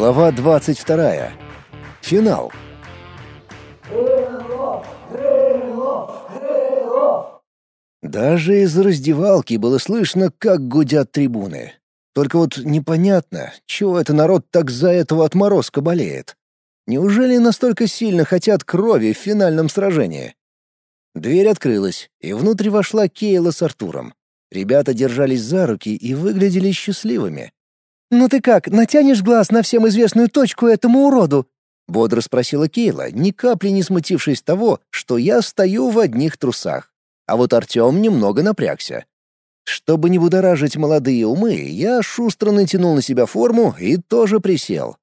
Глава 22. Финал. Даже из раздевалки было слышно, как гудят трибуны. Только вот непонятно, чего это народ так за этого отморозка болеет. Неужели настолько сильно хотят крови в финальном сражении? Дверь открылась, и внутрь вошла Кейла с Артуром. Ребята держались за руки и выглядели счастливыми. «Ну ты как, натянешь глаз на всем известную точку этому уроду?» — бодро спросила Кейла, ни капли не смутившись того, что я стою в одних трусах. А вот Артем немного напрягся. Чтобы не будоражить молодые умы, я шустро натянул на себя форму и тоже присел.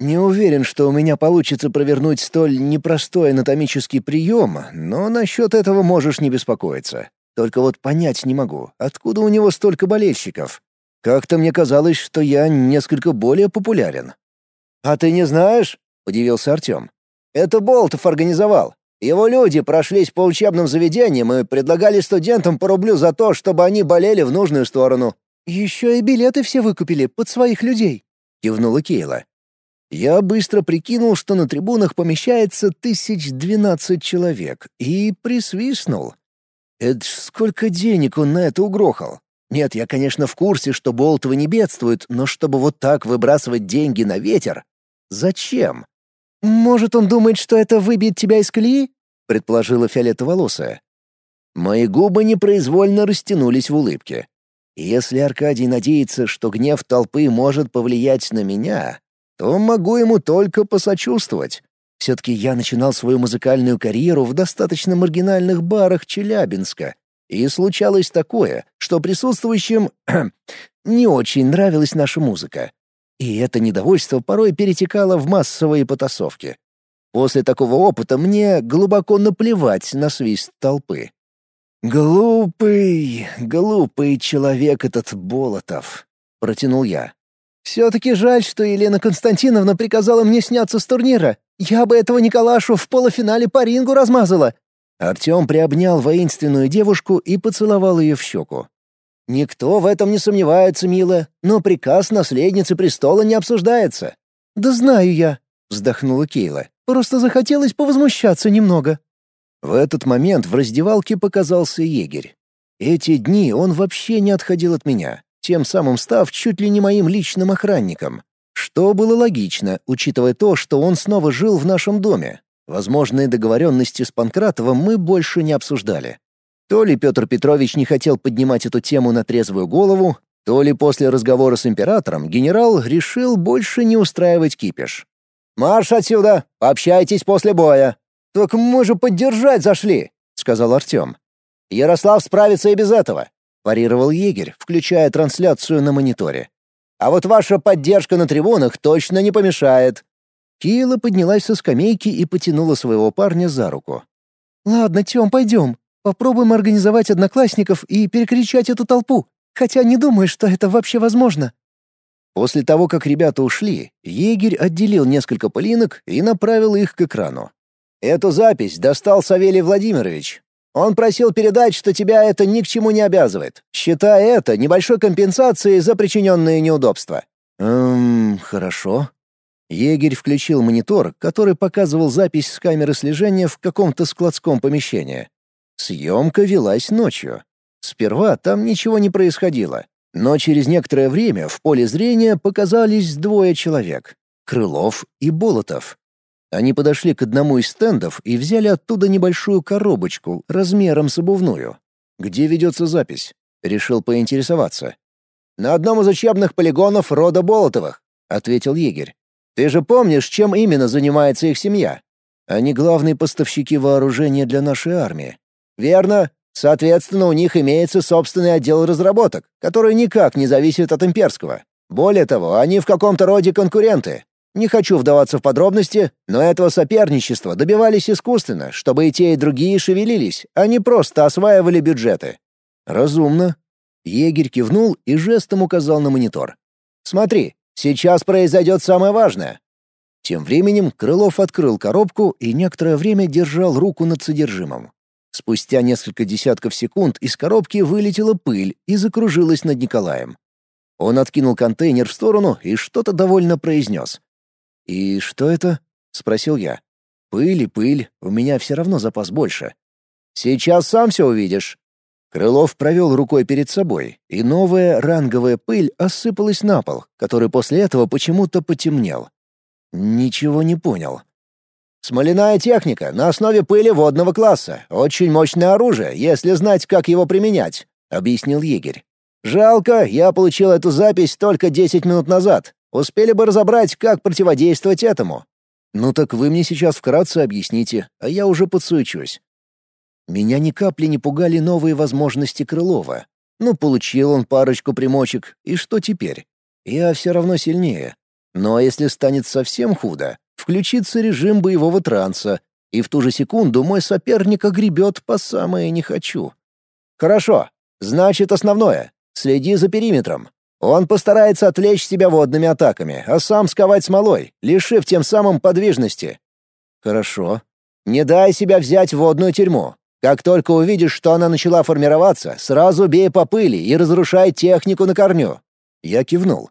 Не уверен, что у меня получится провернуть столь непростой анатомический прием, но насчет этого можешь не беспокоиться. Только вот понять не могу, откуда у него столько болельщиков. Как-то мне казалось, что я несколько более популярен. «А ты не знаешь?» — удивился Артем. «Это Болтов организовал. Его люди прошлись по учебным заведениям и предлагали студентам по рублю за то, чтобы они болели в нужную сторону». «Еще и билеты все выкупили под своих людей», — кивнула Кейла. Я быстро прикинул, что на трибунах помещается тысяч двенадцать человек, и присвистнул. Это ж сколько денег он на это угрохал. Нет, я, конечно, в курсе, что Болтовы не бедствуют, но чтобы вот так выбрасывать деньги на ветер? Зачем? «Может, он думает, что это выбьет тебя из колеи?» — предположила фиолетоволосая. Мои губы непроизвольно растянулись в улыбке. Если Аркадий надеется, что гнев толпы может повлиять на меня, то могу ему только посочувствовать. Все-таки я начинал свою музыкальную карьеру в достаточно маргинальных барах Челябинска, и случалось такое, что присутствующим не очень нравилась наша музыка. И это недовольство порой перетекало в массовые потасовки. После такого опыта мне глубоко наплевать на свист толпы. «Глупый, глупый человек этот Болотов», — протянул я. «Все-таки жаль, что Елена Константиновна приказала мне сняться с турнира. Я бы этого Николашу в полуфинале по рингу размазала. Артем приобнял воинственную девушку и поцеловал ее в щеку. «Никто в этом не сомневается, милая, но приказ наследницы престола не обсуждается». «Да знаю я», — вздохнула Кейла. «Просто захотелось повозмущаться немного». В этот момент в раздевалке показался егерь. Эти дни он вообще не отходил от меня, тем самым став чуть ли не моим личным охранником. Что было логично, учитывая то, что он снова жил в нашем доме, Возможные договоренности с Панкратовым мы больше не обсуждали. То ли Петр Петрович не хотел поднимать эту тему на трезвую голову, то ли после разговора с императором генерал решил больше не устраивать кипиш. «Марш отсюда! Пообщайтесь после боя!» «Так мы же поддержать зашли!» — сказал Артем. «Ярослав справится и без этого», — парировал егерь, включая трансляцию на мониторе. «А вот ваша поддержка на трибунах точно не помешает. Киела поднялась со скамейки и потянула своего парня за руку. «Ладно, Тём, пойдем. Попробуем организовать одноклассников и перекричать эту толпу. Хотя не думаю, что это вообще возможно». После того, как ребята ушли, егерь отделил несколько полинок и направил их к экрану. «Эту запись достал Савелий Владимирович. Он просил передать, что тебя это ни к чему не обязывает, считая это небольшой компенсацией за причиненные неудобства». «Эм, хорошо», Егерь включил монитор, который показывал запись с камеры слежения в каком-то складском помещении. Съемка велась ночью. Сперва там ничего не происходило, но через некоторое время в поле зрения показались двое человек — Крылов и Болотов. Они подошли к одному из стендов и взяли оттуда небольшую коробочку размером с обувную. «Где ведется запись?» — решил поинтересоваться. «На одном из учебных полигонов рода Болотовых», — ответил егерь. Ты же помнишь, чем именно занимается их семья? Они главные поставщики вооружения для нашей армии. Верно. Соответственно, у них имеется собственный отдел разработок, который никак не зависит от имперского. Более того, они в каком-то роде конкуренты. Не хочу вдаваться в подробности, но этого соперничества добивались искусственно, чтобы и те, и другие шевелились, а не просто осваивали бюджеты. Разумно. Егерь кивнул и жестом указал на монитор. Смотри, Сейчас произойдет самое важное». Тем временем Крылов открыл коробку и некоторое время держал руку над содержимым. Спустя несколько десятков секунд из коробки вылетела пыль и закружилась над Николаем. Он откинул контейнер в сторону и что-то довольно произнес. «И что это?» — спросил я. «Пыль и пыль, у меня все равно запас больше». «Сейчас сам все увидишь». Крылов провел рукой перед собой, и новая ранговая пыль осыпалась на пол, который после этого почему-то потемнел. Ничего не понял. «Смоляная техника на основе пыли водного класса. Очень мощное оружие, если знать, как его применять», — объяснил егерь. «Жалко, я получил эту запись только 10 минут назад. Успели бы разобрать, как противодействовать этому». «Ну так вы мне сейчас вкратце объясните, а я уже подсуечусь». Меня ни капли не пугали новые возможности Крылова. Ну, получил он парочку примочек, и что теперь? Я все равно сильнее. Но если станет совсем худо, включится режим боевого транса, и в ту же секунду мой соперник огребет по самое «не хочу». «Хорошо. Значит, основное. Следи за периметром. Он постарается отвлечь себя водными атаками, а сам сковать смолой, лишив тем самым подвижности». «Хорошо. Не дай себя взять в водную тюрьму. Как только увидишь, что она начала формироваться, сразу бей по пыли и разрушай технику на корню». Я кивнул.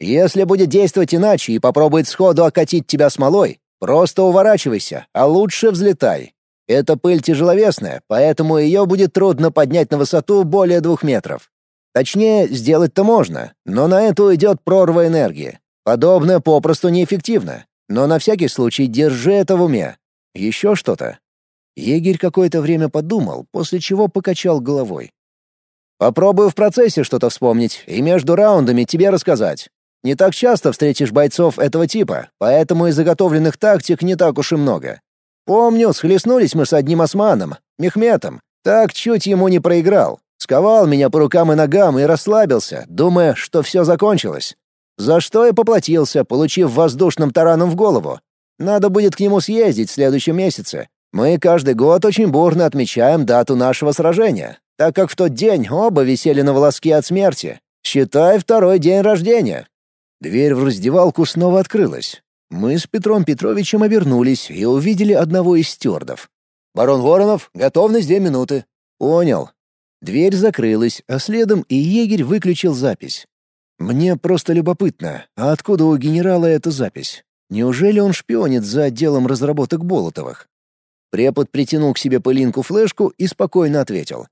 «Если будет действовать иначе и попробует сходу окатить тебя смолой, просто уворачивайся, а лучше взлетай. Эта пыль тяжеловесная, поэтому ее будет трудно поднять на высоту более двух метров. Точнее, сделать-то можно, но на это уйдет прорва энергии. Подобное попросту неэффективно. Но на всякий случай держи это в уме. Еще что-то?» Егерь какое-то время подумал, после чего покачал головой. «Попробую в процессе что-то вспомнить и между раундами тебе рассказать. Не так часто встретишь бойцов этого типа, поэтому и заготовленных тактик не так уж и много. Помню, схлестнулись мы с одним османом, Мехметом. Так чуть ему не проиграл. Сковал меня по рукам и ногам и расслабился, думая, что все закончилось. За что и поплатился, получив воздушным тараном в голову. Надо будет к нему съездить в следующем месяце, мы каждый год очень бурно отмечаем дату нашего сражения, так как в тот день оба висели на волоске от смерти. Считай второй день рождения. Дверь в раздевалку снова открылась. Мы с Петром Петровичем обернулись и увидели одного из стюардов. «Барон Воронов, готовность две минуты». «Понял». Дверь закрылась, а следом и егерь выключил запись. Мне просто любопытно, а откуда у генерала эта запись? Неужели он шпионит за отделом разработок Болотовых? Препод притянул к себе пылинку флешку и спокойно ответил.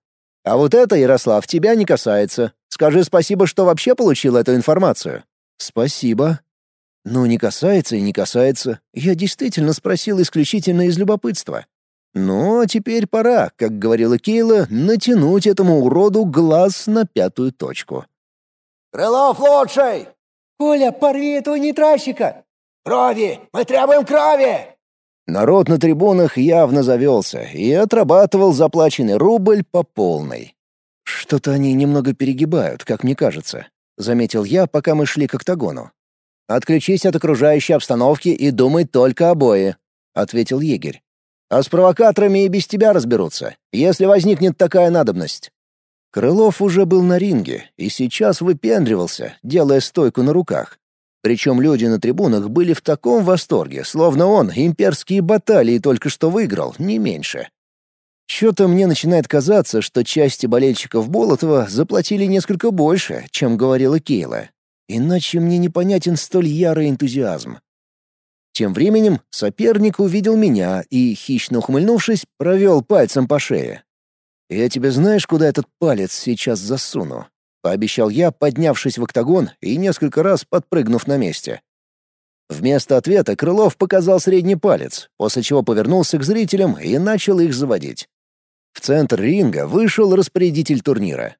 «А вот это, Ярослав, тебя не касается. Скажи спасибо, что вообще получил эту информацию». «Спасибо». «Ну, не касается и не касается. Я действительно спросил исключительно из любопытства. Ну, а теперь пора, как говорила Кейла, натянуть этому уроду глаз на пятую точку». «Крылов лучший!» «Коля, порви этого нейтральщика!» «Крови! Мы требуем крови!» Народ на трибунах явно завелся и отрабатывал заплаченный рубль по полной. «Что-то они немного перегибают, как мне кажется», — заметил я, пока мы шли к октагону. «Отключись от окружающей обстановки и думай только о бое», — ответил егерь. «А с провокаторами и без тебя разберутся, если возникнет такая надобность». Крылов уже был на ринге и сейчас выпендривался, делая стойку на руках. Причем люди на трибунах были в таком восторге, словно он имперские баталии только что выиграл, не меньше. Что-то мне начинает казаться, что части болельщиков Болотова заплатили несколько больше, чем говорила Кейла. Иначе мне непонятен столь ярый энтузиазм. Тем временем соперник увидел меня и, хищно ухмыльнувшись, провел пальцем по шее. «Я тебе знаешь, куда этот палец сейчас засуну?» Пообещал я, поднявшись в октагон и несколько раз подпрыгнув на месте. Вместо ответа Крылов показал средний палец, после чего повернулся к зрителям и начал их заводить. В центр ринга вышел распорядитель турнира.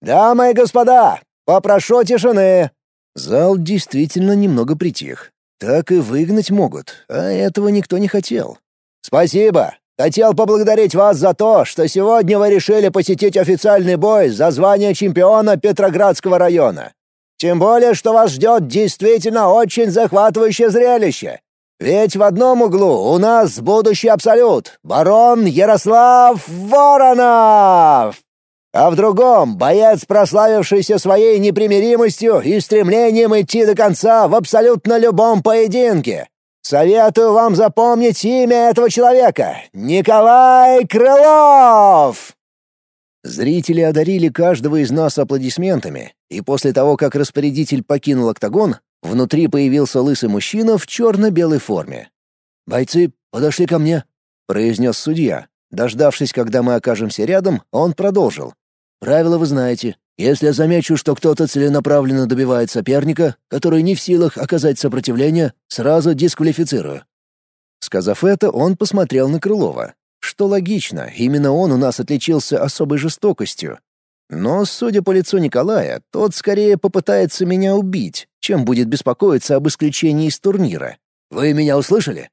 «Дамы и господа, попрошу тишины!» Зал действительно немного притих. Так и выгнать могут, а этого никто не хотел. «Спасибо! Хотел поблагодарить вас за то, что сегодня вы решили посетить официальный бой за звание чемпиона Петроградского района. Тем более, что вас ждет действительно очень захватывающее зрелище. Ведь в одном углу у нас будущий абсолют — барон Ярослав Воронов! А в другом — боец, прославившийся своей непримиримостью и стремлением идти до конца в абсолютно любом поединке. Советую вам запомнить имя этого человека — Николай Крылов!» Зрители одарили каждого из нас аплодисментами, и после того, как распорядитель покинул октагон, внутри появился лысый мужчина в черно-белой форме. «Бойцы, подошли ко мне», — произнес судья. Дождавшись, когда мы окажемся рядом, он продолжил. «Правила вы знаете. Если я замечу, что кто-то целенаправленно добивает соперника, который не в силах оказать сопротивление, сразу дисквалифицирую». Сказав это, он посмотрел на Крылова. Что логично, именно он у нас отличился особой жестокостью. Но, судя по лицу Николая, тот скорее попытается меня убить, чем будет беспокоиться об исключении из турнира. «Вы меня услышали?»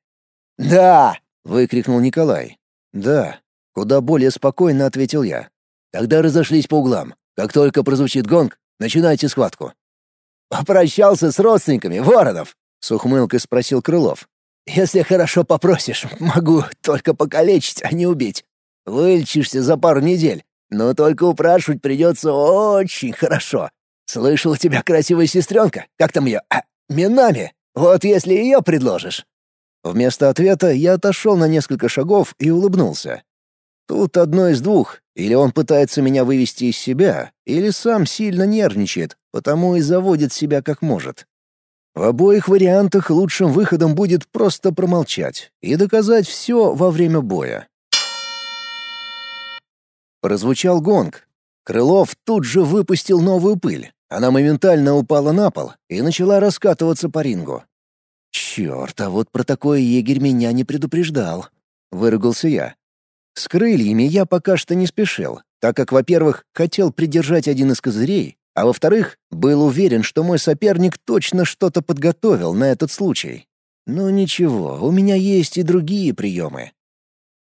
«Да!» — выкрикнул Николай. «Да», — куда более спокойно ответил я. «Тогда разошлись по углам. Как только прозвучит гонг, начинайте схватку». «Попрощался с родственниками, Воронов?» — с ухмылкой спросил Крылов. Если хорошо попросишь, могу только покалечить, а не убить. Вылечишься за пару недель, но только упрашивать придется очень хорошо. Слышал, у тебя красивая сестренка, как там ее? А, Минами. Вот если ее предложишь». Вместо ответа я отошел на несколько шагов и улыбнулся. Тут одно из двух. Или он пытается меня вывести из себя, или сам сильно нервничает, потому и заводит себя как может. В обоих вариантах лучшим выходом будет просто промолчать и доказать все во время боя. Прозвучал гонг. Крылов тут же выпустил новую пыль. Она моментально упала на пол и начала раскатываться по рингу. «Черт, а вот про такое егерь меня не предупреждал», — выругался я. С крыльями я пока что не спешил, так как, во-первых, хотел придержать один из козырей, а во-вторых, был уверен, что мой соперник точно что-то подготовил на этот случай. Но ничего, у меня есть и другие приемы.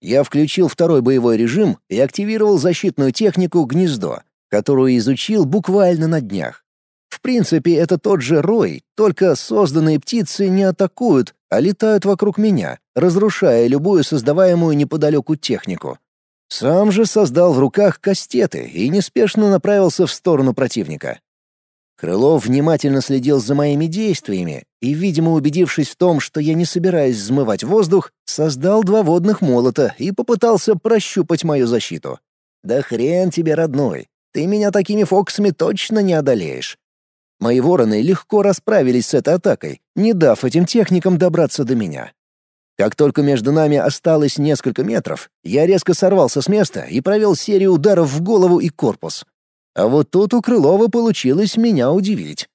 Я включил второй боевой режим и активировал защитную технику «Гнездо», которую изучил буквально на днях. В принципе, это тот же рой, только созданные птицы не атакуют, а летают вокруг меня, разрушая любую создаваемую неподалеку технику. Сам же создал в руках кастеты и неспешно направился в сторону противника. Крылов внимательно следил за моими действиями и, видимо, убедившись в том, что я не собираюсь взмывать воздух, создал два водных молота и попытался прощупать мою защиту. «Да хрен тебе, родной, ты меня такими фокусами точно не одолеешь». Мои вороны легко расправились с этой атакой, не дав этим техникам добраться до меня. Как только между нами осталось несколько метров, я резко сорвался с места и провел серию ударов в голову и корпус. А вот тут у Крылова получилось меня удивить.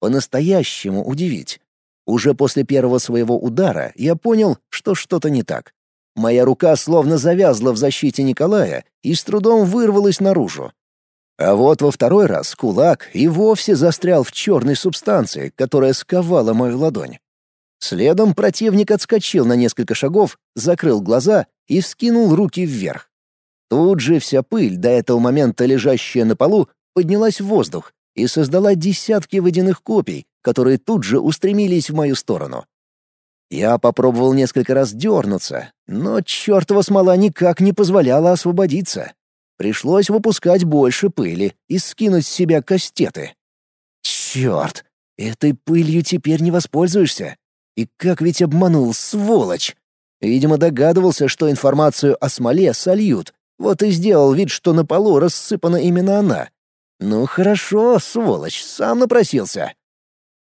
По-настоящему удивить. Уже после первого своего удара я понял, что что-то не так. Моя рука словно завязла в защите Николая и с трудом вырвалась наружу. А вот во второй раз кулак и вовсе застрял в черной субстанции, которая сковала мою ладонь. Следом противник отскочил на несколько шагов, закрыл глаза и вскинул руки вверх. Тут же вся пыль, до этого момента лежащая на полу, поднялась в воздух и создала десятки водяных копий, которые тут же устремились в мою сторону. Я попробовал несколько раз дернуться, но чертова смола никак не позволяла освободиться. Пришлось выпускать больше пыли и скинуть с себя кастеты. Черт, этой пылью теперь не воспользуешься. И как ведь обманул, сволочь! Видимо, догадывался, что информацию о смоле сольют, вот и сделал вид, что на полу рассыпана именно она. Ну хорошо, сволочь, сам напросился.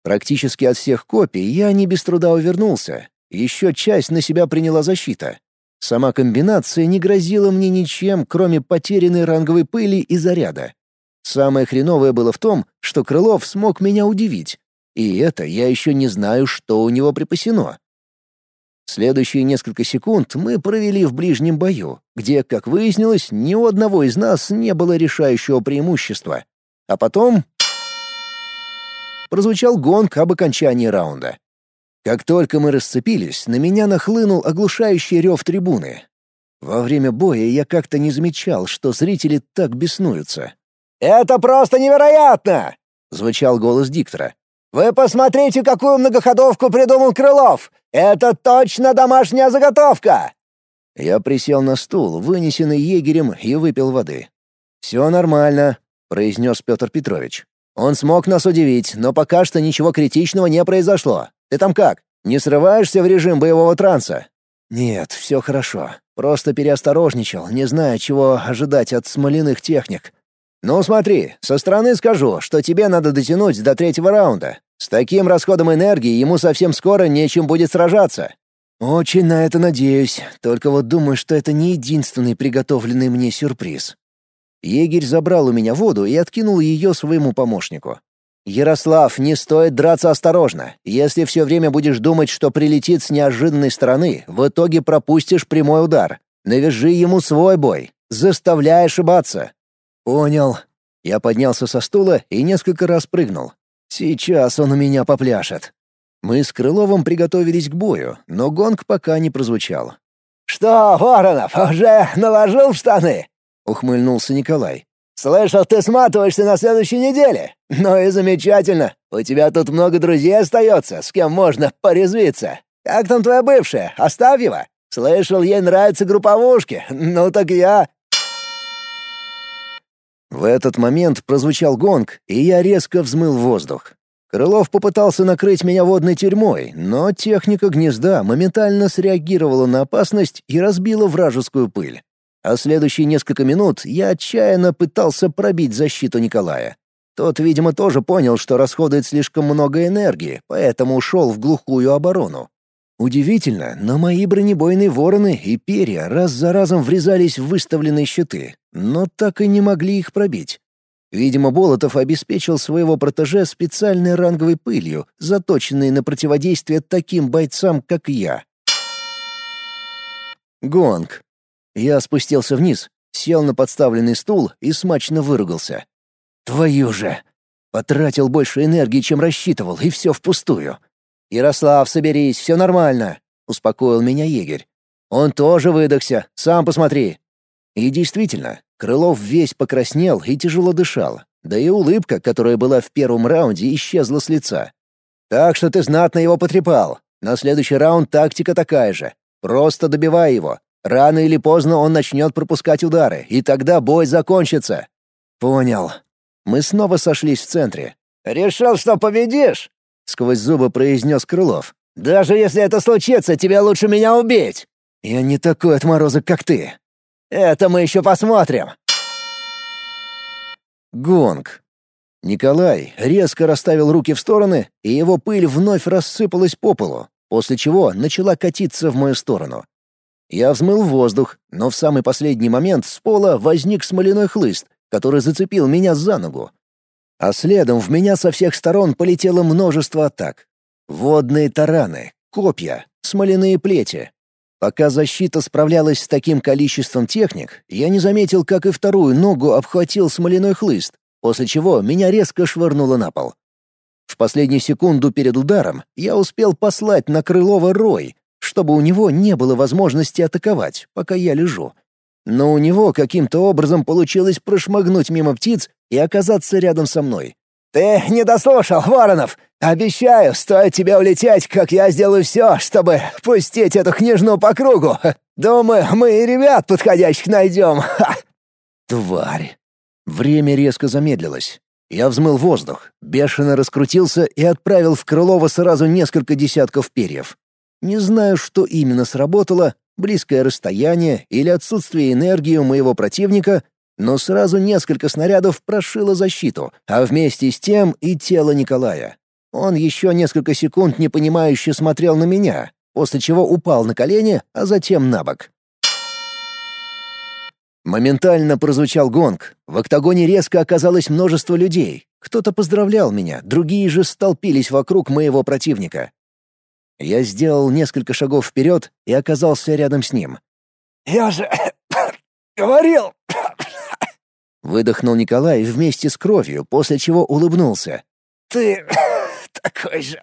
Практически от всех копий я не без труда увернулся. Еще часть на себя приняла защита. Сама комбинация не грозила мне ничем, кроме потерянной ранговой пыли и заряда. Самое хреновое было в том, что Крылов смог меня удивить. И это я еще не знаю, что у него припасено. Следующие несколько секунд мы провели в ближнем бою, где, как выяснилось, ни у одного из нас не было решающего преимущества. А потом... Прозвучал гонг об окончании раунда. Как только мы расцепились, на меня нахлынул оглушающий рев трибуны. Во время боя я как-то не замечал, что зрители так беснуются. «Это просто невероятно!» — звучал голос диктора. Вы посмотрите, какую многоходовку придумал Крылов! Это точно домашняя заготовка!» Я присел на стул, вынесенный егерем, и выпил воды. «Все нормально», — произнес Петр Петрович. «Он смог нас удивить, но пока что ничего критичного не произошло. Ты там как? Не срываешься в режим боевого транса?» «Нет, все хорошо. Просто переосторожничал, не зная, чего ожидать от смоляных техник. «Ну смотри, со стороны скажу, что тебе надо дотянуть до третьего раунда. С таким расходом энергии ему совсем скоро нечем будет сражаться». «Очень на это надеюсь, только вот думаю, что это не единственный приготовленный мне сюрприз». Егерь забрал у меня воду и откинул ее своему помощнику. «Ярослав, не стоит драться осторожно. Если все время будешь думать, что прилетит с неожиданной стороны, в итоге пропустишь прямой удар. Навяжи ему свой бой. Заставляй ошибаться». «Понял». Я поднялся со стула и несколько раз прыгнул. «Сейчас он у меня попляшет». Мы с Крыловым приготовились к бою, но гонг пока не прозвучал. «Что, Воронов, уже наложил штаны?» — ухмыльнулся Николай. «Слышал, ты сматываешься на следующей неделе. Ну и замечательно. У тебя тут много друзей остается, с кем можно порезвиться. Как там твоя бывшая? Оставь его. Слышал, ей нравятся групповушки. Ну так я...» В этот момент прозвучал гонг, и я резко взмыл воздух. Крылов попытался накрыть меня водной тюрьмой, но техника гнезда моментально среагировала на опасность и разбила вражескую пыль а следующие несколько минут я отчаянно пытался пробить защиту Николая. Тот, видимо, тоже понял, что расходует слишком много энергии, поэтому ушел в глухую оборону. Удивительно, но мои бронебойные вороны и перья раз за разом врезались в выставленные щиты, но так и не могли их пробить. Видимо, Болотов обеспечил своего протеже специальной ранговой пылью, заточенной на противодействие таким бойцам, как я. Гонг. Я спустился вниз, сел на подставленный стул и смачно выругался. «Твою же!» Потратил больше энергии, чем рассчитывал, и все впустую. «Ярослав, соберись, все нормально», — успокоил меня егерь. «Он тоже выдохся, сам посмотри». И действительно, Крылов весь покраснел и тяжело дышал, да и улыбка, которая была в первом раунде, исчезла с лица. «Так что ты знатно его потрепал. На следующий раунд тактика такая же. Просто добивай его, Рано или поздно он начнет пропускать удары, и тогда бой закончится. Понял. Мы снова сошлись в центре. Решил, что победишь? Сквозь зубы произнес Крылов. Даже если это случится, тебе лучше меня убить. Я не такой отморозок, как ты. Это мы еще посмотрим. Гонг. Николай резко расставил руки в стороны, и его пыль вновь рассыпалась по полу, после чего начала катиться в мою сторону. Я взмыл воздух, но в самый последний момент с пола возник смоляной хлыст, который зацепил меня за ногу. А следом в меня со всех сторон полетело множество атак. Водные тараны, копья, смоляные плети. Пока защита справлялась с таким количеством техник, я не заметил, как и вторую ногу обхватил смоляной хлыст, после чего меня резко швырнуло на пол. В последнюю секунду перед ударом я успел послать на Крылова рой, чтобы у него не было возможности атаковать, пока я лежу. Но у него каким-то образом получилось прошмыгнуть мимо птиц и оказаться рядом со мной. «Ты не дослушал, Воронов! Обещаю, стоит тебе улететь, как я сделаю все, чтобы пустить эту княжну по кругу. Думаю, мы и ребят подходящих найдем. Ха!» Тварь. Время резко замедлилось. Я взмыл воздух, бешено раскрутился и отправил в Крылова сразу несколько десятков перьев. Не знаю, что именно сработало, близкое расстояние или отсутствие энергии у моего противника, но сразу несколько снарядов прошило защиту, а вместе с тем и тело Николая. Он еще несколько секунд непонимающе смотрел на меня, после чего упал на колени, а затем на бок. Моментально прозвучал гонг. В октагоне резко оказалось множество людей. Кто-то поздравлял меня, другие же столпились вокруг моего противника. Я сделал несколько шагов вперед и оказался рядом с ним. «Я же говорил!» Выдохнул Николай вместе с кровью, после чего улыбнулся. «Ты такой же!»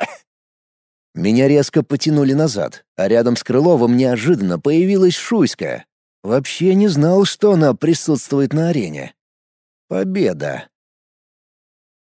Меня резко потянули назад, а рядом с Крыловым неожиданно появилась Шуйская. Вообще не знал, что она присутствует на арене. Победа.